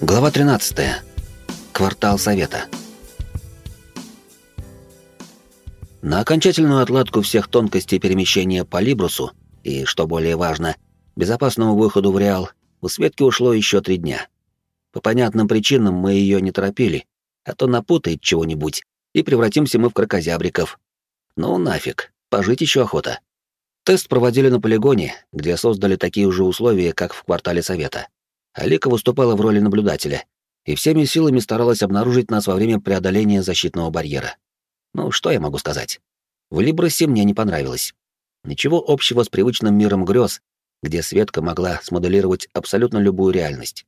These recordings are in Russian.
Глава 13. Квартал Совета. На окончательную отладку всех тонкостей перемещения по Либрусу и, что более важно, безопасному выходу в Реал, у Светки ушло еще три дня. По понятным причинам мы ее не торопили, а то напутает чего-нибудь, и превратимся мы в крокозябриков. Ну нафиг, пожить еще охота. Тест проводили на полигоне, где создали такие же условия, как в квартале Совета. Алика выступала в роли наблюдателя и всеми силами старалась обнаружить нас во время преодоления защитного барьера. Ну, что я могу сказать? В Либросе мне не понравилось. Ничего общего с привычным миром грез, где Светка могла смоделировать абсолютно любую реальность.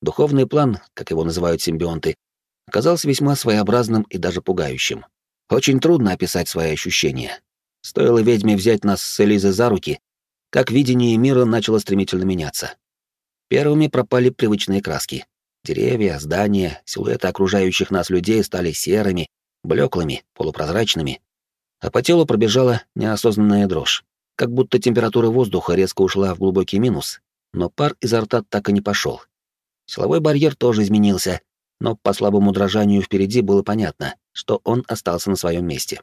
Духовный план, как его называют симбионты, оказался весьма своеобразным и даже пугающим. Очень трудно описать свои ощущения. Стоило ведьме взять нас с Элизой за руки, как видение мира начало стремительно меняться. Первыми пропали привычные краски. Деревья, здания, силуэты окружающих нас людей стали серыми, блеклыми, полупрозрачными. А по телу пробежала неосознанная дрожь, как будто температура воздуха резко ушла в глубокий минус, но пар изо рта так и не пошел. Силовой барьер тоже изменился, но по слабому дрожанию впереди было понятно, что он остался на своем месте.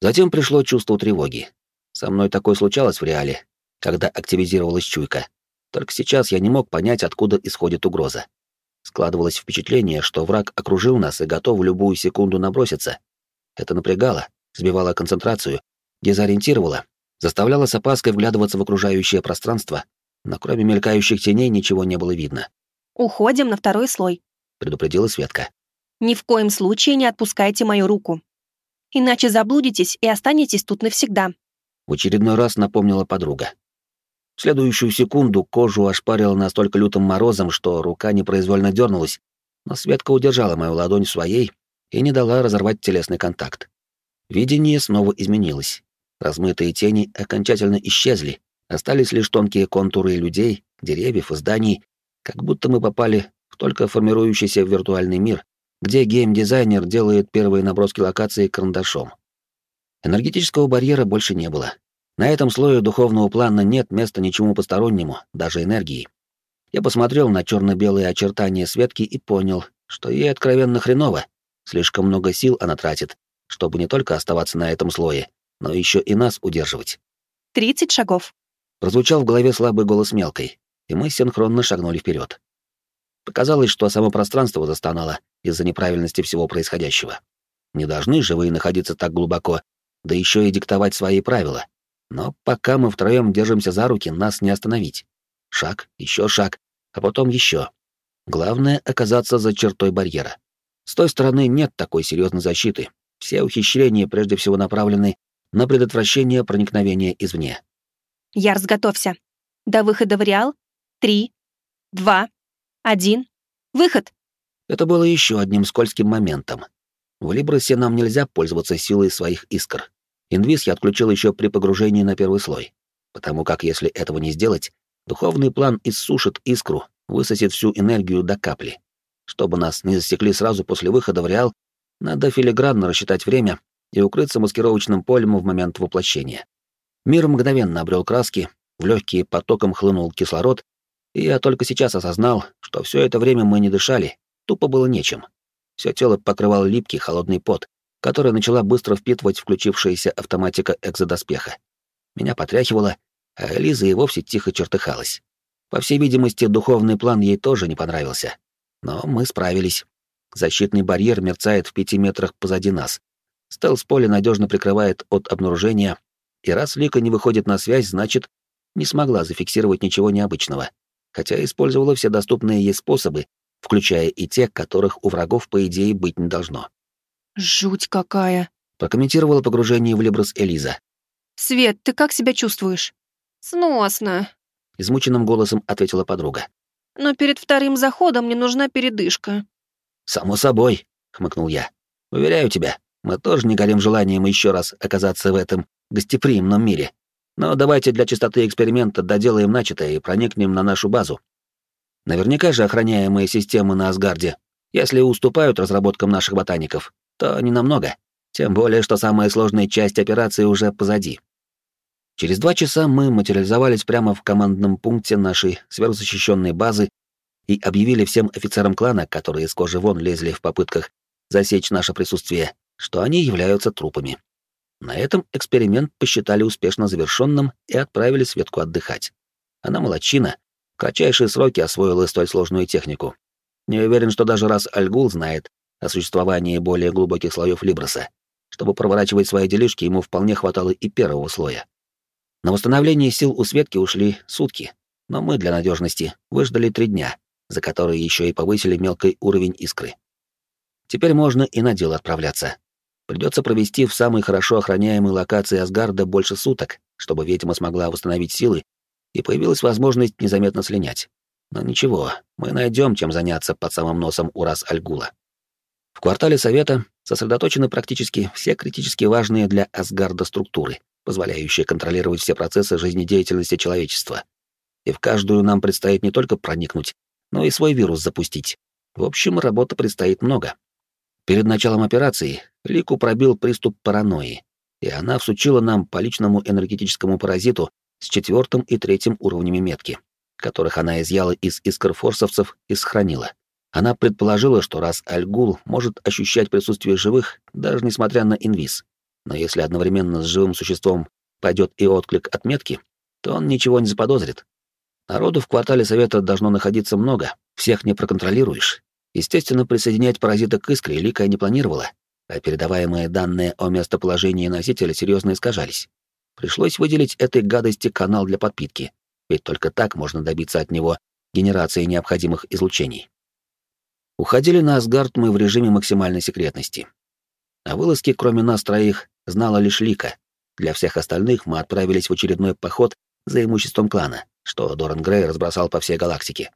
Затем пришло чувство тревоги. Со мной такое случалось в реале, когда активизировалась чуйка. Только сейчас я не мог понять, откуда исходит угроза. Складывалось впечатление, что враг окружил нас и готов в любую секунду наброситься. Это напрягало, сбивало концентрацию, дезориентировало, заставляло с опаской вглядываться в окружающее пространство, но кроме мелькающих теней ничего не было видно. «Уходим на второй слой», — предупредила Светка. «Ни в коем случае не отпускайте мою руку. Иначе заблудитесь и останетесь тут навсегда». В очередной раз напомнила подруга. Следующую секунду кожу ошпарило настолько лютым морозом, что рука непроизвольно дернулась, но Светка удержала мою ладонь своей и не дала разорвать телесный контакт. Видение снова изменилось. Размытые тени окончательно исчезли, остались лишь тонкие контуры людей, деревьев и зданий, как будто мы попали в только формирующийся виртуальный мир, где гейм-дизайнер делает первые наброски локации карандашом. Энергетического барьера больше не было, на этом слое духовного плана нет места ничему постороннему, даже энергии. Я посмотрел на черно-белые очертания Светки и понял, что ей откровенно хреново. Слишком много сил она тратит, чтобы не только оставаться на этом слое, но еще и нас удерживать. «Тридцать шагов», — прозвучал в голове слабый голос мелкой, и мы синхронно шагнули вперед. Показалось, что само пространство застонало из-за неправильности всего происходящего. Не должны живые находиться так глубоко, да еще и диктовать свои правила. Но пока мы втроем держимся за руки, нас не остановить. Шаг, еще шаг, а потом еще. Главное — оказаться за чертой барьера. С той стороны нет такой серьезной защиты. Все ухищрения прежде всего направлены на предотвращение проникновения извне. Ярс, готовься. До выхода в Реал. Три, два, один. Выход! Это было еще одним скользким моментом. В Либросе нам нельзя пользоваться силой своих искр. Инвиз я отключил еще при погружении на первый слой, потому как если этого не сделать, духовный план иссушит искру, высосет всю энергию до капли. Чтобы нас не засекли сразу после выхода в Реал, надо филигранно рассчитать время и укрыться маскировочным полем в момент воплощения. Мир мгновенно обрел краски, в легкие потоком хлынул кислород, и я только сейчас осознал, что все это время мы не дышали, тупо было нечем. Все тело покрывал липкий холодный пот, которая начала быстро впитывать включившаяся автоматика экзодоспеха. Меня потряхивало, а Элиза и вовсе тихо чертыхалась. По всей видимости, духовный план ей тоже не понравился. Но мы справились. Защитный барьер мерцает в пяти метрах позади нас. Стелс-поле надежно прикрывает от обнаружения, и раз Лика не выходит на связь, значит, не смогла зафиксировать ничего необычного, хотя использовала все доступные ей способы, включая и те, которых у врагов, по идее, быть не должно. «Жуть какая!» — прокомментировала погружение в Либрос Элиза. «Свет, ты как себя чувствуешь?» «Сносно», — измученным голосом ответила подруга. «Но перед вторым заходом мне нужна передышка». «Само собой», — хмыкнул я. «Уверяю тебя, мы тоже не горим желанием еще раз оказаться в этом гостеприимном мире. Но давайте для чистоты эксперимента доделаем начатое и проникнем на нашу базу. Наверняка же охраняемые системы на Асгарде, если уступают разработкам наших ботаников, то не намного. Тем более, что самая сложная часть операции уже позади. Через два часа мы материализовались прямо в командном пункте нашей сверхзащищенной базы и объявили всем офицерам клана, которые из кожи вон лезли в попытках засечь наше присутствие, что они являются трупами. На этом эксперимент посчитали успешно завершенным и отправили Светку отдыхать. Она молодчина, в кратчайшие сроки освоила столь сложную технику. Не уверен, что даже раз Альгул знает о существовании более глубоких слоев Либроса. Чтобы проворачивать свои делишки, ему вполне хватало и первого слоя. На восстановление сил у Светки ушли сутки, но мы для надежности выждали три дня, за которые еще и повысили мелкий уровень искры. Теперь можно и на дело отправляться. Придется провести в самой хорошо охраняемой локации Асгарда больше суток, чтобы ведьма смогла восстановить силы и появилась возможность незаметно слинять. Но ничего, мы найдем, чем заняться под самым носом у Рас Альгула. В квартале Совета сосредоточены практически все критически важные для Асгарда структуры, позволяющие контролировать все процессы жизнедеятельности человечества. И в каждую нам предстоит не только проникнуть, но и свой вирус запустить. В общем, работы предстоит много. Перед началом операции Лику пробил приступ паранойи, и она всучила нам по личному энергетическому паразиту с четвертым и третьим уровнями метки, которых она изъяла из искрфорсовцев и сохранила. Она предположила, что раз Альгул может ощущать присутствие живых, даже несмотря на инвиз, но если одновременно с живым существом пойдет и отклик от метки, то он ничего не заподозрит. Народу в квартале совета должно находиться много, всех не проконтролируешь. Естественно, присоединять паразита к искре Лика не планировала, а передаваемые данные о местоположении носителя серьезно искажались. Пришлось выделить этой гадости канал для подпитки, ведь только так можно добиться от него генерации необходимых излучений. Уходили на Асгард мы в режиме максимальной секретности. О вылазке, кроме нас троих, знала лишь Лика. Для всех остальных мы отправились в очередной поход за имуществом клана, что Доран Грей разбросал по всей галактике.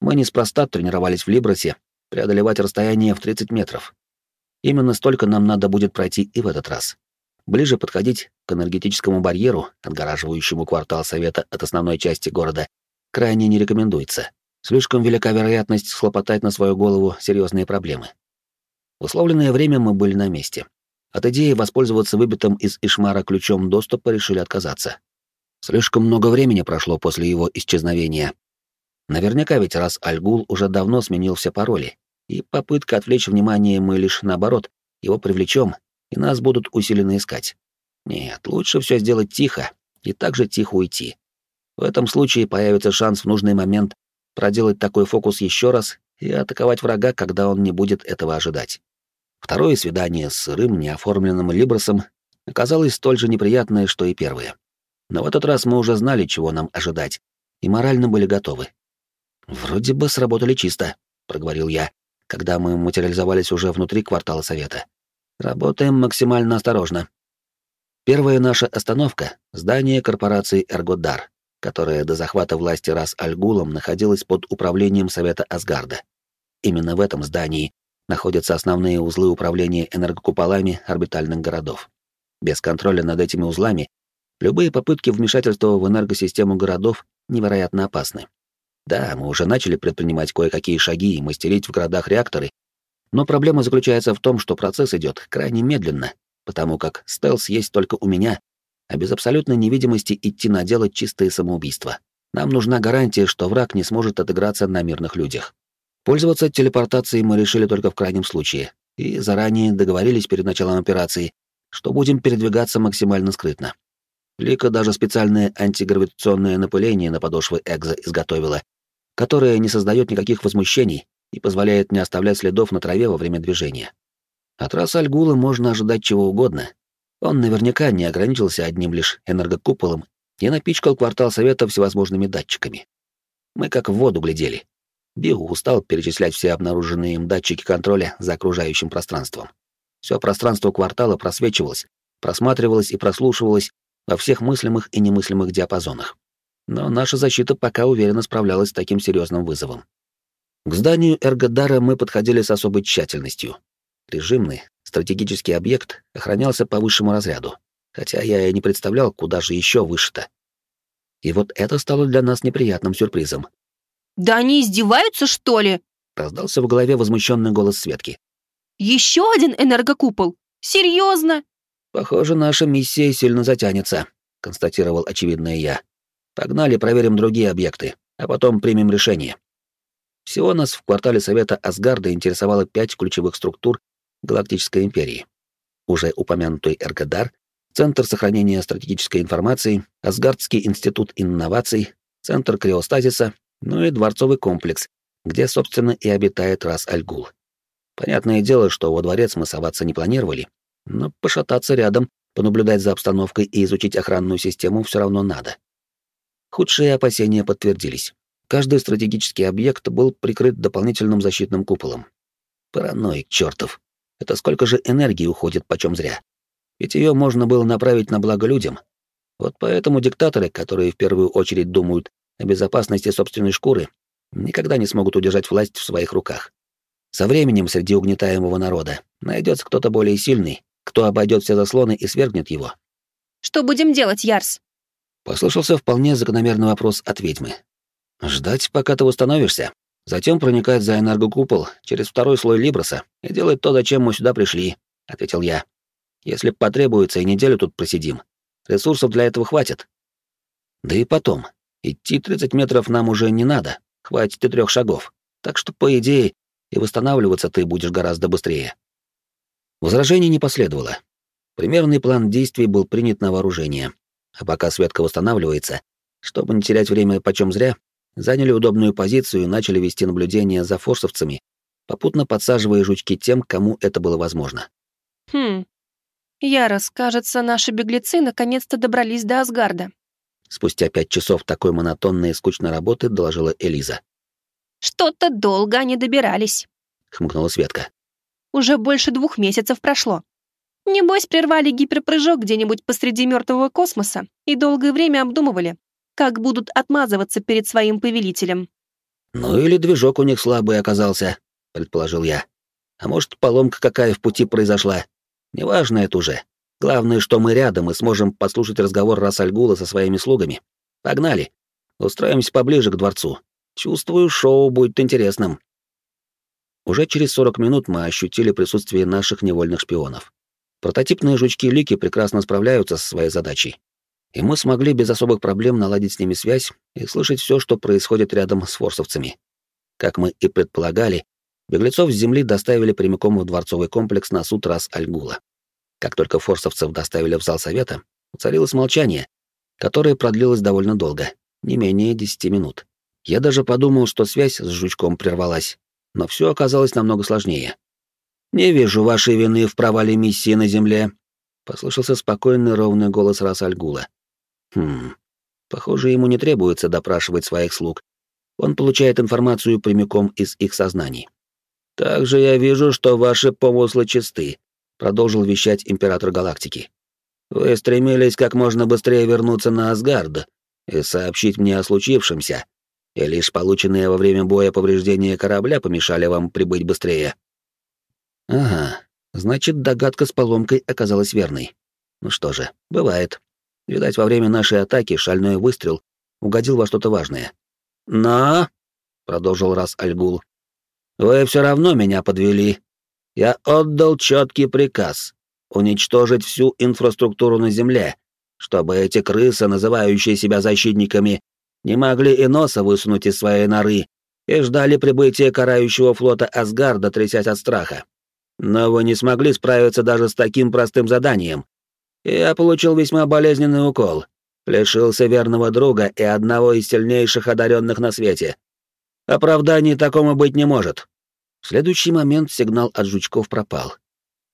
Мы неспроста тренировались в Либросе, преодолевать расстояние в 30 метров, Именно столько нам надо будет пройти и в этот раз. Ближе подходить к энергетическому барьеру, отгораживающему квартал Совета от основной части города, крайне не рекомендуется. Слишком велика вероятность схлопотать на свою голову серьезные проблемы. В условленное время мы были на месте. От идеи воспользоваться выбитым из Ишмара ключом доступа решили отказаться. Слишком много времени прошло после его исчезновения. Наверняка ведь раз Альгул уже давно сменил все пароли, и попытка отвлечь внимание мы лишь наоборот, его привлечем, и нас будут усиленно искать. Нет, лучше все сделать тихо и также тихо уйти. В этом случае появится шанс в нужный момент проделать такой фокус еще раз и атаковать врага, когда он не будет этого ожидать. Второе свидание с сырым, неоформленным Либросом оказалось столь же неприятное, что и первое. Но в этот раз мы уже знали, чего нам ожидать, и морально были готовы. «Вроде бы сработали чисто», — проговорил я, когда мы материализовались уже внутри квартала Совета. Работаем максимально осторожно. Первая наша остановка — здание корпорации «Эргодар», которая до захвата власти Рас Альгулом находилась под управлением Совета Асгарда. Именно в этом здании находятся основные узлы управления энергокуполами орбитальных городов. Без контроля над этими узлами любые попытки вмешательства в энергосистему городов невероятно опасны. Да, мы уже начали предпринимать кое-какие шаги и мастерить в городах реакторы, но проблема заключается в том, что процесс идет крайне медленно, потому как стелс есть только у меня, а без абсолютной невидимости идти на дело чистое самоубийство. Нам нужна гарантия, что враг не сможет отыграться на мирных людях. Пользоваться телепортацией мы решили только в крайнем случае, и заранее договорились перед началом операции, что будем передвигаться максимально скрытно. Лика даже специальное антигравитационное напыление на подошвы Экза изготовила, которая не создает никаких возмущений и позволяет не оставлять следов на траве во время движения. От рас Альгула можно ожидать чего угодно. Он наверняка не ограничился одним лишь энергокуполом и напичкал квартал Совета всевозможными датчиками. Мы как в воду глядели. Био устал перечислять все обнаруженные им датчики контроля за окружающим пространством. Все пространство квартала просвечивалось, просматривалось и прослушивалось во всех мыслимых и немыслимых диапазонах но наша защита пока уверенно справлялась с таким серьезным вызовом. К зданию Эргодара мы подходили с особой тщательностью. Режимный, стратегический объект охранялся по высшему разряду, хотя я и не представлял, куда же еще выше-то. И вот это стало для нас неприятным сюрпризом. «Да они издеваются, что ли?» — раздался в голове возмущенный голос Светки. «Еще один энергокупол? Серьезно?» «Похоже, наша миссия сильно затянется», — констатировал очевидное я. Погнали, проверим другие объекты, а потом примем решение. Всего нас в квартале Совета Асгарда интересовало пять ключевых структур Галактической империи. Уже упомянутый Эргодар, Центр сохранения стратегической информации, Асгардский институт инноваций, Центр криостазиса, ну и дворцовый комплекс, где, собственно, и обитает Рас Альгул. Понятное дело, что во дворец мы соваться не планировали, но пошататься рядом, понаблюдать за обстановкой и изучить охранную систему все равно надо. Худшие опасения подтвердились. Каждый стратегический объект был прикрыт дополнительным защитным куполом. Параноик чертов. Это сколько же энергии уходит почем зря. Ведь ее можно было направить на благо людям. Вот поэтому диктаторы, которые в первую очередь думают о безопасности собственной шкуры, никогда не смогут удержать власть в своих руках. Со временем среди угнетаемого народа найдется кто-то более сильный, кто обойдет все заслоны и свергнет его. «Что будем делать, Ярс?» Послышался вполне закономерный вопрос от ведьмы. «Ждать, пока ты восстановишься. Затем проникать за энергокупол через второй слой Либроса и делать то, зачем мы сюда пришли», — ответил я. «Если потребуется, и неделю тут просидим. Ресурсов для этого хватит. Да и потом, идти 30 метров нам уже не надо, хватит и трех шагов. Так что, по идее, и восстанавливаться ты будешь гораздо быстрее. Возражений не последовало. Примерный план действий был принят на вооружение. А пока Светка восстанавливается, чтобы не терять время почем зря, заняли удобную позицию и начали вести наблюдение за форсовцами, попутно подсаживая жучки тем, кому это было возможно. «Хм. Ярос, кажется, наши беглецы наконец-то добрались до Асгарда». Спустя пять часов такой монотонной и скучной работы доложила Элиза. «Что-то долго они добирались», — хмыкнула Светка. «Уже больше двух месяцев прошло. Небось, прервали гиперпрыжок где-нибудь посреди мертвого космоса и долгое время обдумывали, как будут отмазываться перед своим повелителем». «Ну или движок у них слабый оказался», — предположил я. «А может, поломка какая в пути произошла? Неважно это уже. Главное, что мы рядом и сможем послушать разговор Расальгула со своими слугами. Погнали. Устроимся поближе к дворцу. Чувствую, шоу будет интересным. Уже через 40 минут мы ощутили присутствие наших невольных шпионов. Прототипные жучки-лики прекрасно справляются со своей задачей. И мы смогли без особых проблем наладить с ними связь и слышать все, что происходит рядом с форсовцами. Как мы и предполагали, беглецов с земли доставили прямиком в дворцовый комплекс на суд раз Альгула. Как только форсовцев доставили в зал совета, уцарилось молчание, которое продлилось довольно долго, не менее десяти минут. Я даже подумал, что связь с жучком прервалась, но все оказалось намного сложнее. «Не вижу вашей вины в провале миссии на Земле», — послышался спокойный ровный голос Расальгула. «Хм, похоже, ему не требуется допрашивать своих слуг. Он получает информацию прямиком из их сознаний. «Также я вижу, что ваши помыслы чисты», — продолжил вещать император галактики. «Вы стремились как можно быстрее вернуться на Асгард и сообщить мне о случившемся, и лишь полученные во время боя повреждения корабля помешали вам прибыть быстрее. Ага, значит, догадка с поломкой оказалась верной. Ну что же, бывает. Видать, во время нашей атаки шальной выстрел угодил во что-то важное. «Но», — продолжил раз Альгул, — «вы все равно меня подвели. Я отдал четкий приказ уничтожить всю инфраструктуру на Земле, чтобы эти крысы, называющие себя защитниками, не могли и носа высунуть из своей норы и ждали прибытия карающего флота Асгарда, трясясь от страха. Но вы не смогли справиться даже с таким простым заданием. Я получил весьма болезненный укол, лишился верного друга и одного из сильнейших одаренных на свете. Оправданий такому быть не может. В следующий момент сигнал от жучков пропал.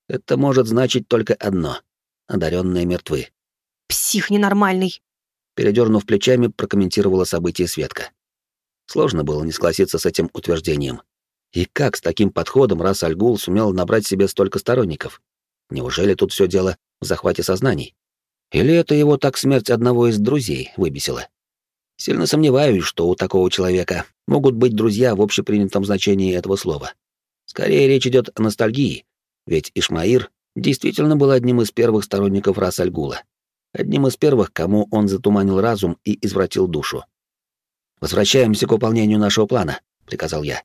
Это может значить только одно — одаренные мертвы. «Псих ненормальный», передернув плечами, прокомментировала событие Светка. Сложно было не согласиться с этим утверждением. И как с таким подходом раз Альгул сумел набрать себе столько сторонников? Неужели тут все дело в захвате сознаний? Или это его так смерть одного из друзей выбесила? Сильно сомневаюсь, что у такого человека могут быть друзья в общепринятом значении этого слова. Скорее речь идет о ностальгии, ведь Ишмаир действительно был одним из первых сторонников рас Альгула одним из первых, кому он затуманил разум и извратил душу. «Возвращаемся к выполнению нашего плана», — приказал я.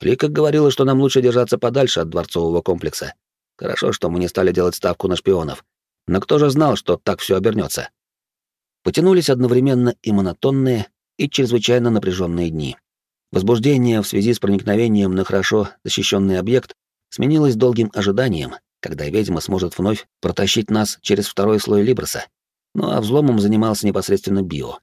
Лика говорила, что нам лучше держаться подальше от дворцового комплекса. Хорошо, что мы не стали делать ставку на шпионов. Но кто же знал, что так все обернется? Потянулись одновременно и монотонные, и чрезвычайно напряженные дни. Возбуждение в связи с проникновением на хорошо защищенный объект сменилось долгим ожиданием, когда ведьма сможет вновь протащить нас через второй слой Либроса. Ну а взломом занимался непосредственно Био.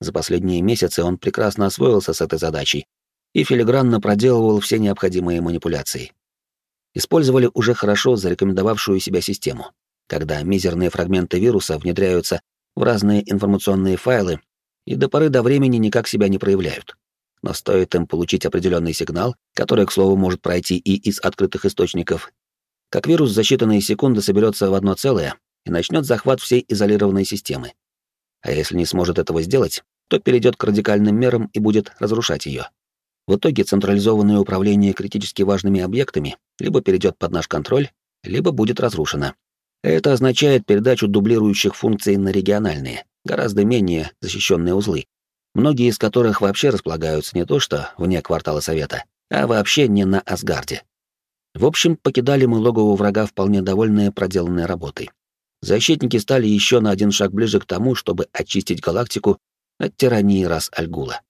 За последние месяцы он прекрасно освоился с этой задачей и филигранно проделывал все необходимые манипуляции. Использовали уже хорошо зарекомендовавшую себя систему. Когда мизерные фрагменты вируса внедряются в разные информационные файлы и до поры до времени никак себя не проявляют. Но стоит им получить определенный сигнал, который, к слову, может пройти и из открытых источников, как вирус за считанные секунды соберется в одно целое и начнет захват всей изолированной системы. А если не сможет этого сделать, то перейдет к радикальным мерам и будет разрушать ее. В итоге централизованное управление критически важными объектами либо перейдет под наш контроль, либо будет разрушено. Это означает передачу дублирующих функций на региональные, гораздо менее защищенные узлы, многие из которых вообще располагаются не то что вне квартала Совета, а вообще не на Асгарде. В общем, покидали мы логово врага вполне довольные проделанной работой. Защитники стали еще на один шаг ближе к тому, чтобы очистить галактику от тирании рас Альгула.